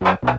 Bye.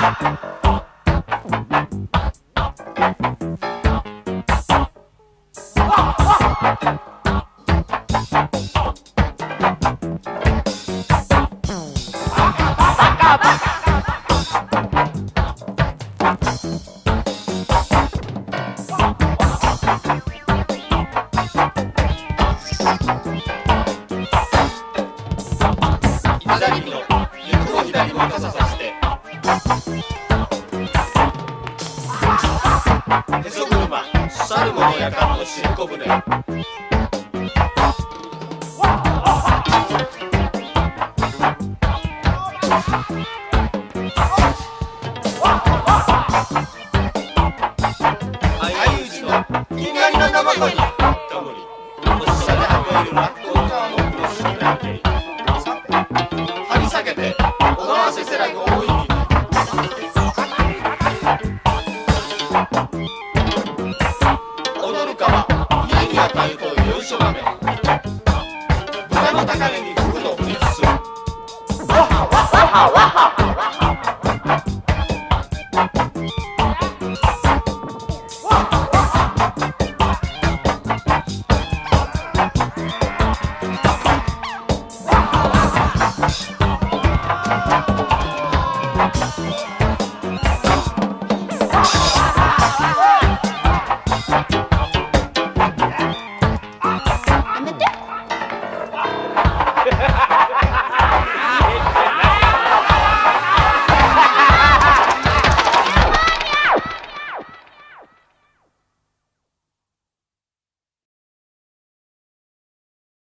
左の陸を左も傘さして。へそ車猿ものやかまのしんこ船張り下げて、踊らせせらく大い。你不懂历史，我好，我好了，好。